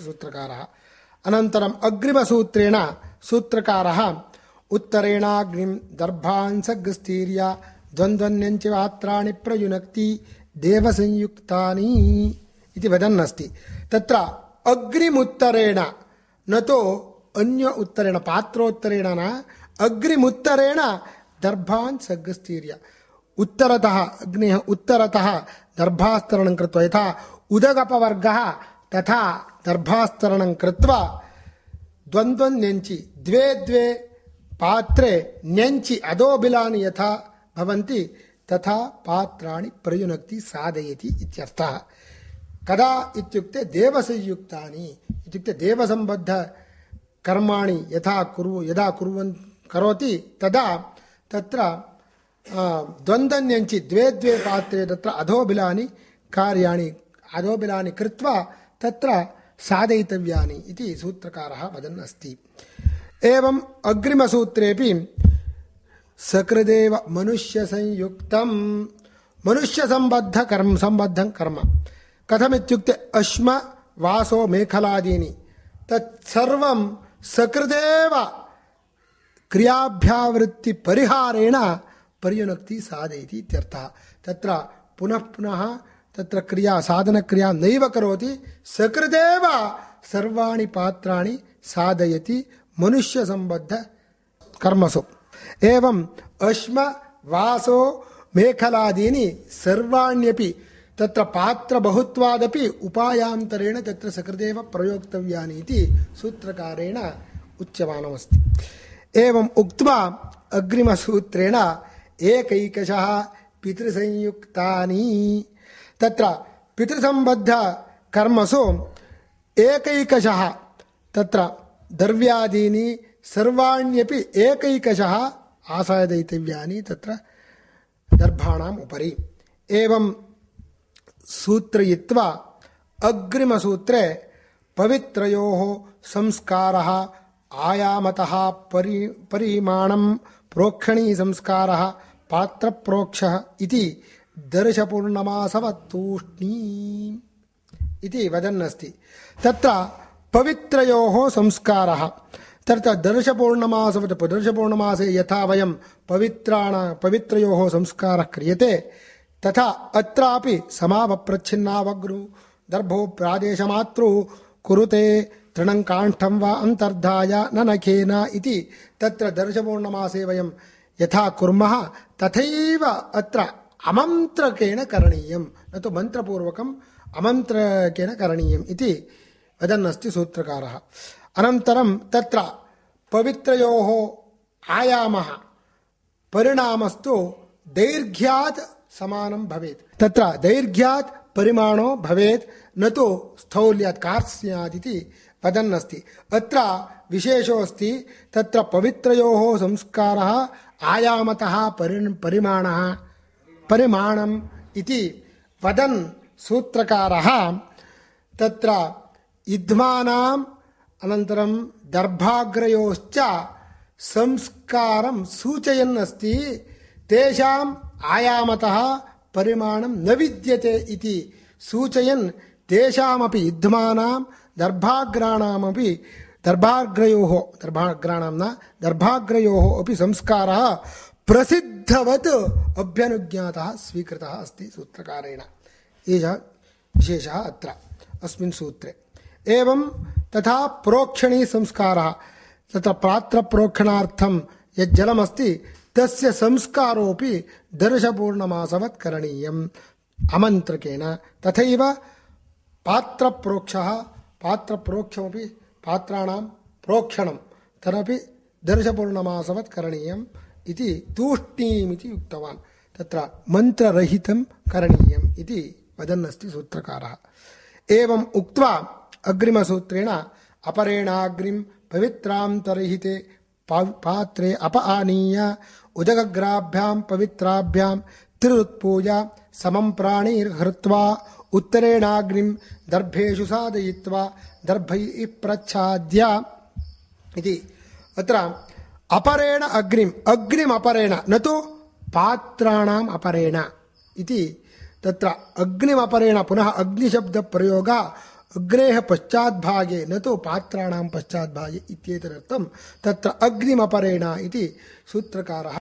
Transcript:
सूत्रकारः अनन्तरम् अग्रिमसूत्रेण सूत्रकारः उत्तरेणाग्निं दर्भांसग्स्तीर्य द्वन्द्वन्यञ्च पात्राणि प्रयुनक्ति देवसंयुक्तानि इति वदन्नस्ति तत्र अग्रिमुत्तरेण न तो अन्य उत्तरेण पात्रोत्तरेण न अग्रिमुत्तरेण दर्भान् सग्गस्तीर्य उत्तरतः अग्निः उत्तरतः दर्भास्तरणं कृत्वा यथा उदगपवर्गः तथा दर्भास्तरणं कृत्वा द्वन्द्वं न्यञ्चि द्वे द्वे पात्रे न्यञ्चि अधोबिलानि यथा भवन्ति, तथा पात्राणि प्रयुनक्ति साधयति इत्यर्थः। कदा इत्युक्ते देवसंयुक्तानि, इत्युक्ते देवसम्बद्ध कर्माणि यथा कुरु यदा कुर्वन्, करोति, तदा तत्र द्वन्द्वन्यञ्चि, द्वे द्वे पात्रे तत्र अधोबिलानि कार्याणि, अधोबिलानि कृत्वा तत्र साधयितव्यानि इति सूत्रकारः वदन् अस्ति। एवम् अग्रिमसूत्रेपि सकृदेव मनुष्यसंयुक्तं मनुष्यसम्बद्धकर्म सम्बद्धं कर्म। कथमित्युक्ते अश्म, वासो, मेखलादीनि। तत्सर्वं सकृदेव क्रियाभ्यावृत्तिपरिहारेण पर्युनक्ति साधयति इत्यर्थः। तत्र पुनः पुनः तत्र क्रिया, साधनक्रिया नैव करोति, सकृदेव सर्वाणि पात्राणि साधयति मनुष्यसम्बद्ध कर्मसु। एवम् अश्म, वासो, मेखलादीनि सर्वाण्यपि तत्र पात्रबहुत्वादपि उपायान्तरेण तत्र सकृदेव प्रयोक्तव्यानि इति सूत्रकारेण उच्यमानमस्ति। एवम् उक्त्वा अग्रिमसूत्रेण, एकैकशः पितृसंयुक्तानि। तत्र पितृसम्बद्धकर्मसु एकैकशः। तत्र द्रव्यादीनि सर्वाण्यपि एकैकशः आसादयितव्यानि तत्र दर्भाणाम् उपरि। एवं सूत्रयित्वा अग्रिमसूत्रे पवित्रयोः संस्कारः, आयामतः परि, परिमाणं प्रोक्षणीसंस्कारः, पात्रप्रोक्षः इति दर्शपूर्णमासवत्तूष्णी इति वदन्नस्ति। तत्र पवित्रयोः संस्कारः। तत्र दर्शपूर्णमासवत् दर्शपूर्णमासे यथा वयं पवित्राण पवित्रयोः संस्कारः क्रियते, तथा अत्रापि समावप्रच्छिन्नावग्रु, दर्भो प्रादेशमातृ कुरुते तृणं काष्ठं वा अन्तर्धाय न नखेन इति तत्र दर्शपूर्णमासे वयं यथा कुर्मः, तथैव अत्र अमन्त्रकेण करणीयं न तु मन्त्रपूर्वकम् अमन्त्रकेण करणीयम् इति वदन्नस्ति सूत्रकारः। अनन्तरं तत्र पवित्रयोः आयामः। परिणामस्तु दैर्घ्यात् समानं भवेत्। तत्र दैर्घ्यात् परिमाणो भवेत्। न तु स्थौल्यात् कार्त्स्यात् इति वदन्नस्ति। अत्र विशेषोऽस्ति, तत्र पवित्रयोः संस्कारः, आयामतः परि परिमाणः परिमाणम् इति वदन् सूत्रकारः तत्र इद्मानाम् अनन्तरं दर्भाग्रयोश्च संस्कारं सूचयन् अस्ति तेषाम् आयामतः परिमाणं न विद्यते इति सूचयन् तेषामपि युद्धमानां दर्भाग्राणामपि, दर्भाग्रयोः, दर्भाग्राणां न, दर्भाग्रयोः अपि संस्कारः प्रसिद्धवत् अभ्यनुज्ञातः स्वीकृतः अस्ति सूत्रकारेण। एषः विशेषः अत्र, अस्मिन् सूत्रे। एवं तथा प्रोक्षणी संस्कारः, तत्र पात्रप्रोक्षणार्थं यज्जलमस्ति तस्य संस्कारोऽपि दर्शपूर्णमासवत् करणीयम्। अमन्त्रकेन तथैव पात्रप्रोक्षः पात्रप्रोक्षमपि पात्राणां प्रोक्षणं तदपि दर्शपूर्णमासवत् करणीयम्। इति तूष्णीमिति उक्तवान्। तत्र मन्त्ररहितं करणीयम् इति वदन्नस्ति सूत्रकारः। एवम् उक्त्वा अग्रिमसूत्रेण अपरेणाग्निं पवित्रान्तरहिते पात्रे अप आनीय उदगग्राभ्यां पवित्राभ्यां त्रिरुत्पूजा समं प्राणीर्हृत्वा उत्तरेणाग्निं दर्भेषु साधयित्वा दर्भैः प्रच्छाद्य इति। अत्र अपरेण अग्निम् अग्निम् अपरेण, न तो पात्राणाम अपरेण इति तत्र अग्निमपरेण पुनः अग्निशब्दप्रयोगः अग्रेः पश्चाद्भागे, न तु पात्राणां पश्चाद्भागे इत्येतदर्थं तत्र अग्निमपरेण इति सूत्रकारः